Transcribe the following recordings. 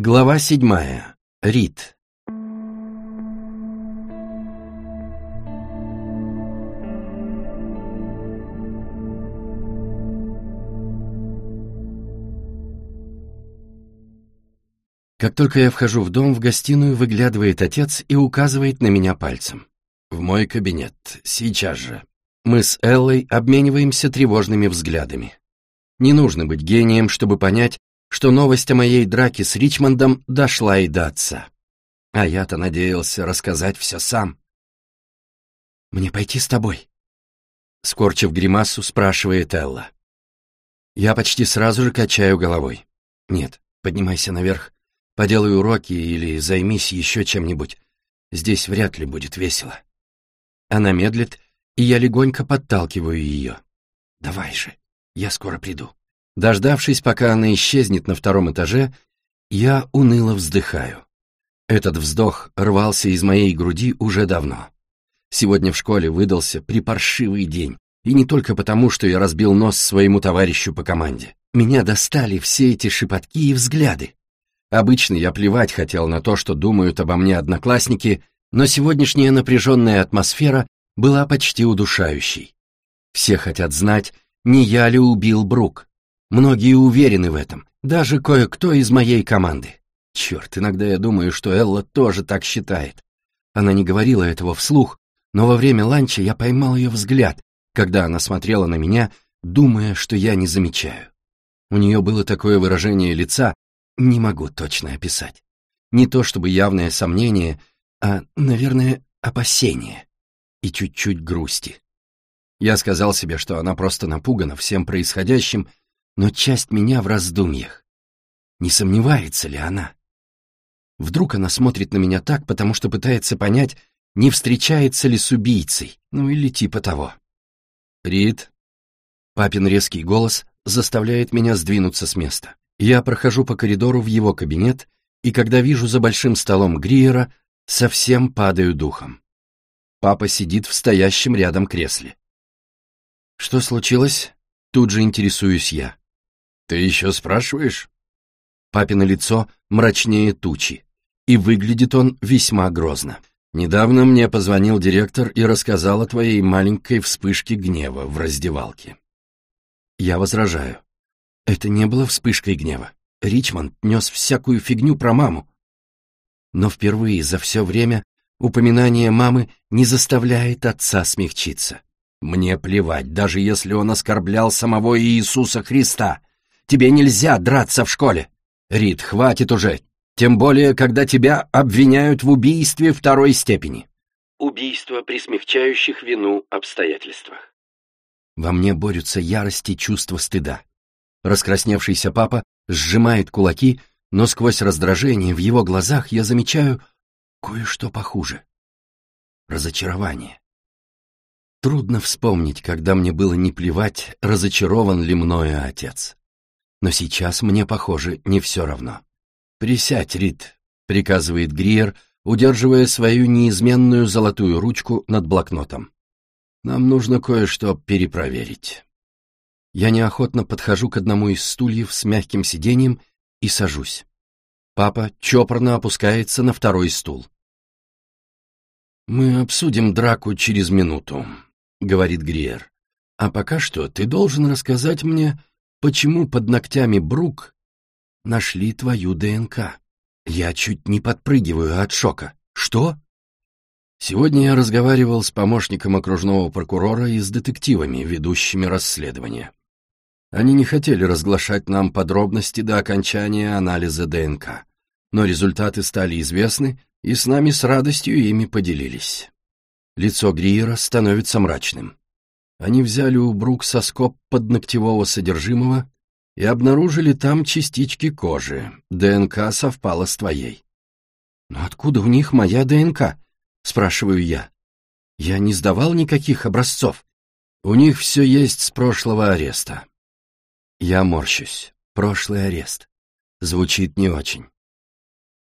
Глава седьмая. Рит. Как только я вхожу в дом, в гостиную выглядывает отец и указывает на меня пальцем. В мой кабинет. Сейчас же. Мы с Эллой обмениваемся тревожными взглядами. Не нужно быть гением, чтобы понять, что новость о моей драке с Ричмондом дошла и до отца. А я-то надеялся рассказать все сам. «Мне пойти с тобой?» Скорчив гримасу, спрашивает Элла. Я почти сразу же качаю головой. «Нет, поднимайся наверх, поделай уроки или займись еще чем-нибудь. Здесь вряд ли будет весело». Она медлит, и я легонько подталкиваю ее. «Давай же, я скоро приду». Дождавшись, пока она исчезнет на втором этаже, я уныло вздыхаю. Этот вздох рвался из моей груди уже давно. Сегодня в школе выдался припаршивый день, и не только потому, что я разбил нос своему товарищу по команде. Меня достали все эти шепотки и взгляды. Обычно я плевать хотел на то, что думают обо мне одноклассники, но сегодняшняя напряженная атмосфера была почти удушающей. Все хотят знать, не я ли убил Брук. Многие уверены в этом, даже кое-кто из моей команды. Черт, иногда я думаю, что Элла тоже так считает. Она не говорила этого вслух, но во время ланча я поймал ее взгляд, когда она смотрела на меня, думая, что я не замечаю. У нее было такое выражение лица, не могу точно описать. Не то чтобы явное сомнение, а, наверное, опасение и чуть-чуть грусти. Я сказал себе, что она просто напугана всем происходящим но часть меня в раздумьях. Не сомневается ли она? Вдруг она смотрит на меня так, потому что пытается понять, не встречается ли с убийцей, ну или типа того. «Рид?» Папин резкий голос заставляет меня сдвинуться с места. Я прохожу по коридору в его кабинет, и когда вижу за большим столом Гриера, совсем падаю духом. Папа сидит в стоящем рядом кресле. «Что случилось?» Тут же интересуюсь я. «Ты еще спрашиваешь?» Папино лицо мрачнее тучи, и выглядит он весьма грозно. «Недавно мне позвонил директор и рассказал о твоей маленькой вспышке гнева в раздевалке». Я возражаю. Это не было вспышкой гнева. Ричмонд нес всякую фигню про маму. Но впервые за все время упоминание мамы не заставляет отца смягчиться. Мне плевать, даже если он оскорблял самого Иисуса Христа. Тебе нельзя драться в школе. Рид, хватит уже. Тем более, когда тебя обвиняют в убийстве второй степени. Убийство при смягчающих вину обстоятельствах. Во мне борются ярость и чувство стыда. Раскрасневшийся папа сжимает кулаки, но сквозь раздражение в его глазах я замечаю кое-что похуже. Разочарование. Трудно вспомнить, когда мне было не плевать, разочарован ли мною отец. Но сейчас мне, похоже, не все равно. «Присядь, Рид», — приказывает Гриер, удерживая свою неизменную золотую ручку над блокнотом. «Нам нужно кое-что перепроверить». Я неохотно подхожу к одному из стульев с мягким сиденьем и сажусь. Папа чопорно опускается на второй стул. «Мы обсудим драку через минуту», — говорит Гриер. «А пока что ты должен рассказать мне, почему под ногтями Брук нашли твою ДНК. Я чуть не подпрыгиваю от шока. Что? Сегодня я разговаривал с помощником окружного прокурора и с детективами, ведущими расследование. Они не хотели разглашать нам подробности до окончания анализа ДНК, но результаты стали известны, и с нами с радостью ими поделились. Лицо Гриера становится мрачным. Они взяли у Брук соскоб подногтевого содержимого и обнаружили там частички кожи. ДНК совпала с твоей. «Но откуда в них моя ДНК?» — спрашиваю я. «Я не сдавал никаких образцов. У них все есть с прошлого ареста». Я морщусь. Прошлый арест. Звучит не очень.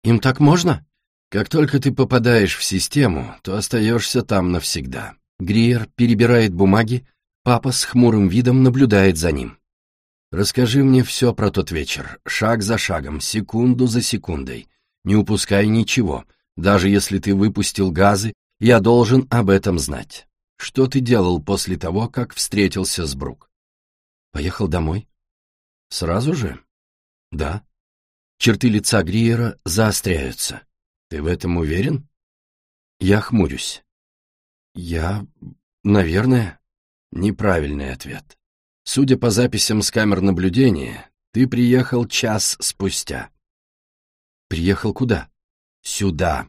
«Им так можно?» «Как только ты попадаешь в систему, то остаешься там навсегда. Гриер перебирает бумаги, папа с хмурым видом наблюдает за ним. Расскажи мне все про тот вечер, шаг за шагом, секунду за секундой. Не упускай ничего, даже если ты выпустил газы, я должен об этом знать. Что ты делал после того, как встретился с Брук? Поехал домой. Сразу же? Да. Черты лица Гриера заостряются. Ты в этом уверен? Я хмурюсь. Я... наверное... Неправильный ответ. Судя по записям с камер наблюдения, ты приехал час спустя. Приехал куда? Сюда.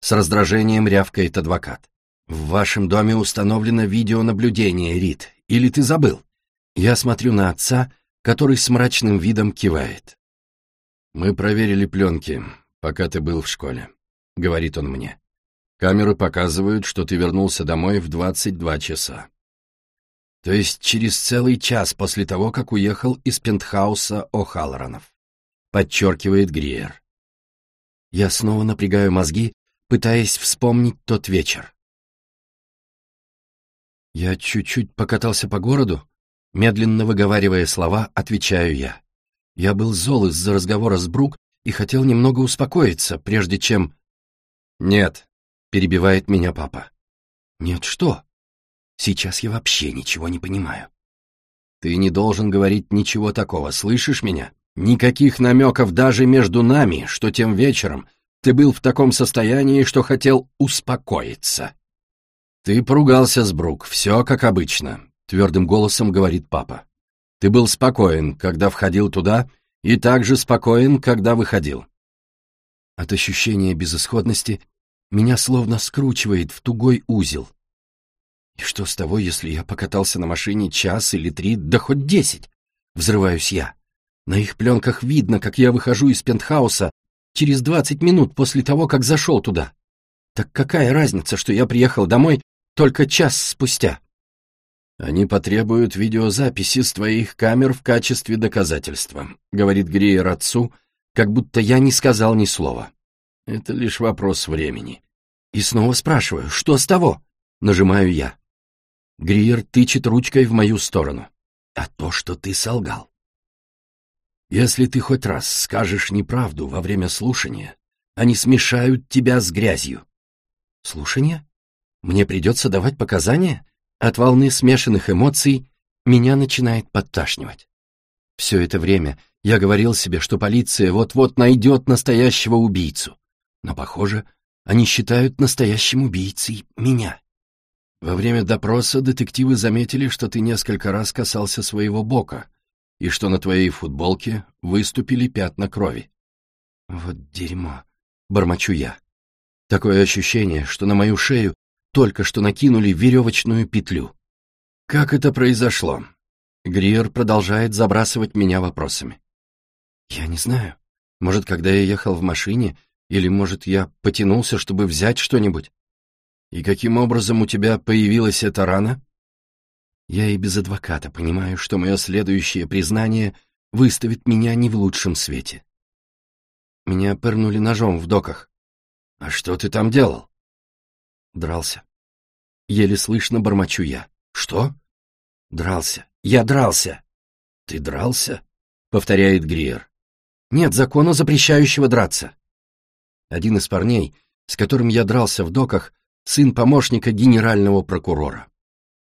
С раздражением рявкает адвокат. В вашем доме установлено видеонаблюдение, Рид. Или ты забыл? Я смотрю на отца, который с мрачным видом кивает. Мы проверили пленки, пока ты был в школе, говорит он мне. Камеры показывают, что ты вернулся домой в 22 часа. То есть через целый час после того, как уехал из пентхауса О'Халлоранов. Подчеркивает Гриер. Я снова напрягаю мозги, пытаясь вспомнить тот вечер. Я чуть-чуть покатался по городу, медленно выговаривая слова, отвечаю я. Я был зол из-за разговора с Брук и хотел немного успокоиться, прежде чем... «Нет», — перебивает меня папа. «Нет, что?» Сейчас я вообще ничего не понимаю. Ты не должен говорить ничего такого, слышишь меня? Никаких намеков даже между нами, что тем вечером ты был в таком состоянии, что хотел успокоиться. Ты поругался с Брук, все как обычно, твердым голосом говорит папа. Ты был спокоен, когда входил туда, и также спокоен, когда выходил. От ощущения безысходности меня словно скручивает в тугой узел. И что с того, если я покатался на машине час или три, да хоть десять? Взрываюсь я. На их пленках видно, как я выхожу из пентхауса через двадцать минут после того, как зашел туда. Так какая разница, что я приехал домой только час спустя? Они потребуют видеозаписи с твоих камер в качестве доказательства, говорит Гриер отцу, как будто я не сказал ни слова. Это лишь вопрос времени. И снова спрашиваю, что с того? Нажимаю я. Гриер тычет ручкой в мою сторону. А то, что ты солгал. Если ты хоть раз скажешь неправду во время слушания, они смешают тебя с грязью. Слушание? Мне придется давать показания? От волны смешанных эмоций меня начинает подташнивать. Все это время я говорил себе, что полиция вот-вот найдет настоящего убийцу. Но, похоже, они считают настоящим убийцей меня. Во время допроса детективы заметили, что ты несколько раз касался своего бока и что на твоей футболке выступили пятна крови. Вот дерьмо, бормочу я. Такое ощущение, что на мою шею только что накинули веревочную петлю. Как это произошло? Гриер продолжает забрасывать меня вопросами. Я не знаю. Может, когда я ехал в машине, или, может, я потянулся, чтобы взять что-нибудь. И каким образом у тебя появилась эта рана? Я и без адвоката понимаю, что мое следующее признание выставит меня не в лучшем свете. Меня пырнули ножом в доках. А что ты там делал? Дрался. Еле слышно бормочу я. Что? Дрался. Я дрался. Ты дрался? Повторяет Гриер. Нет закона, запрещающего драться. Один из парней, с которым я дрался в доках, сын помощника генерального прокурора.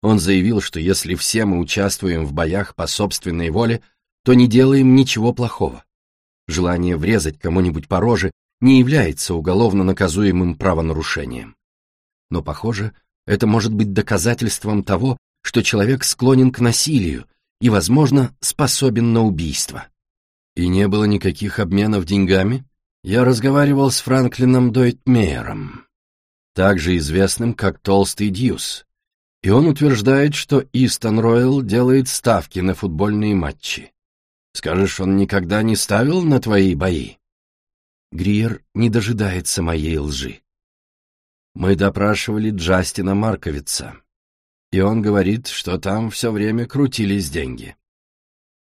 Он заявил, что если все мы участвуем в боях по собственной воле, то не делаем ничего плохого. Желание врезать кому-нибудь по роже не является уголовно наказуемым правонарушением. Но, похоже, это может быть доказательством того, что человек склонен к насилию и, возможно, способен на убийство. И не было никаких обменов деньгами? Я разговаривал с Франклином Дойтмейером также известным как Толстый Дьюс, и он утверждает, что Истон Ройл делает ставки на футбольные матчи. Скажешь, он никогда не ставил на твои бои? Гриер не дожидается моей лжи. Мы допрашивали Джастина Марковица, и он говорит, что там все время крутились деньги.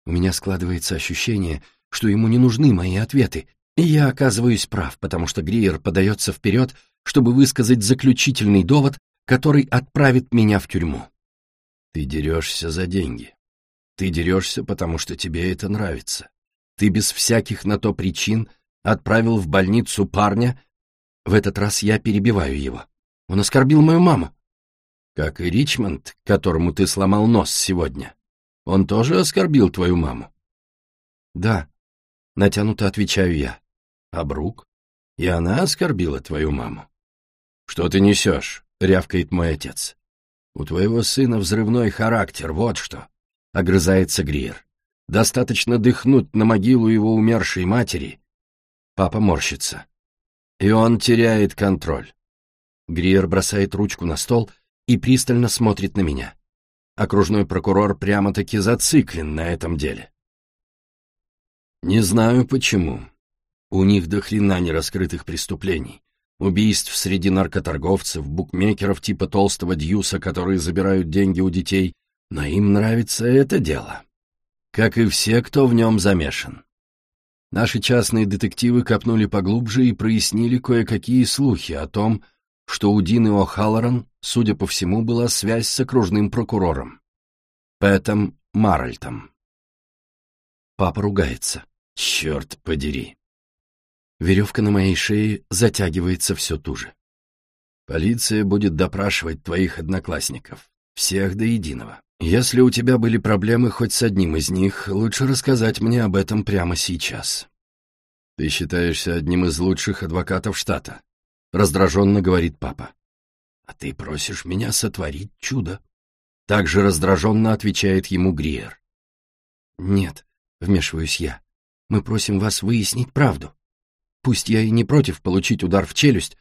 У меня складывается ощущение, что ему не нужны мои ответы, и я оказываюсь прав, потому что Гриер подается вперед чтобы высказать заключительный довод, который отправит меня в тюрьму. Ты дерешься за деньги. Ты дерешься, потому что тебе это нравится. Ты без всяких на то причин отправил в больницу парня. В этот раз я перебиваю его. Он оскорбил мою маму. Как и Ричмонд, которому ты сломал нос сегодня. Он тоже оскорбил твою маму? Да, натянуто отвечаю я. А Брук? И она оскорбила твою маму? Что ты несешь? рявкает мой отец. У твоего сына взрывной характер, вот что. Огрызается Гриер. Достаточно дыхнуть на могилу его умершей матери. Папа морщится. И он теряет контроль. Гриер бросает ручку на стол и пристально смотрит на меня. Окружной прокурор прямо-таки зациклен на этом деле. Не знаю почему. У них до хрена нераскрытых преступлений. Убийств среди наркоторговцев, букмекеров типа толстого Дьюса, которые забирают деньги у детей, но им нравится это дело. Как и все, кто в нем замешан. Наши частные детективы копнули поглубже и прояснили кое-какие слухи о том, что у Дины О'Халлоран, судя по всему, была связь с окружным прокурором. Пэтом Маральтом. Папа ругается. Черт подери. Веревка на моей шее затягивается все туже. Полиция будет допрашивать твоих одноклассников. Всех до единого. Если у тебя были проблемы хоть с одним из них, лучше рассказать мне об этом прямо сейчас. Ты считаешься одним из лучших адвокатов штата, раздраженно говорит папа. А ты просишь меня сотворить чудо. Также раздраженно отвечает ему Гриер. Нет, вмешиваюсь я. Мы просим вас выяснить правду. Пусть я и не против получить удар в челюсть,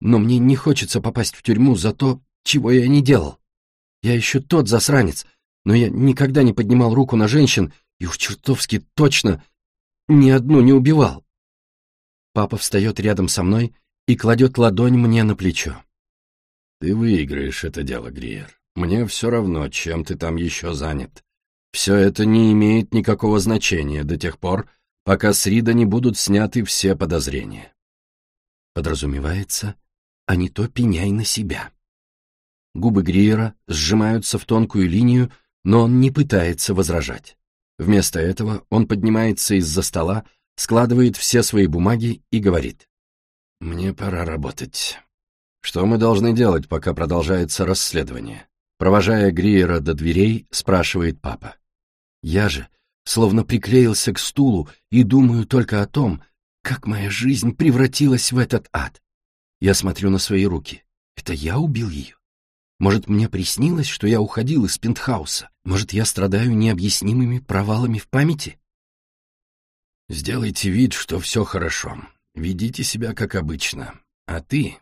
но мне не хочется попасть в тюрьму за то, чего я не делал. Я еще тот засранец, но я никогда не поднимал руку на женщин и уж чертовски точно ни одну не убивал. Папа встает рядом со мной и кладет ладонь мне на плечо. Ты выиграешь это дело, Гриер. Мне все равно, чем ты там еще занят. Все это не имеет никакого значения до тех пор, пока с Рида не будут сняты все подозрения. Подразумевается, а не то пеняй на себя. Губы Гриера сжимаются в тонкую линию, но он не пытается возражать. Вместо этого он поднимается из-за стола, складывает все свои бумаги и говорит. «Мне пора работать. Что мы должны делать, пока продолжается расследование?» Провожая Гриера до дверей, спрашивает папа. Я же словно приклеился к стулу и думаю только о том, как моя жизнь превратилась в этот ад. Я смотрю на свои руки. Это я убил ее? Может, мне приснилось, что я уходил из пентхауса? Может, я страдаю необъяснимыми провалами в памяти? Сделайте вид, что все хорошо. Ведите себя как обычно. А ты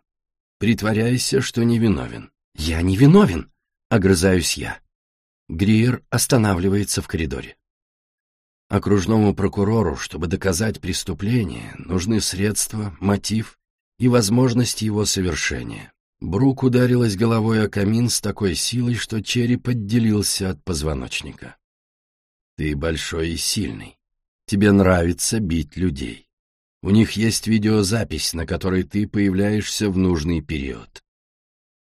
притворяйся, что невиновен. Я не виновен, огрызаюсь я. Гриер останавливается в коридоре. Окружному прокурору, чтобы доказать преступление, нужны средства, мотив и возможность его совершения. Брук ударилась головой о камин с такой силой, что череп отделился от позвоночника. Ты большой и сильный. Тебе нравится бить людей. У них есть видеозапись, на которой ты появляешься в нужный период.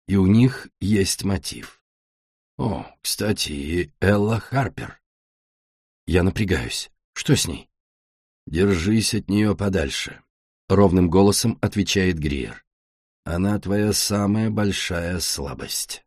И у них есть мотив. О, кстати, и Элла Харпер. Я напрягаюсь. Что с ней? Держись от нее подальше. Ровным голосом отвечает Гриер. Она твоя самая большая слабость.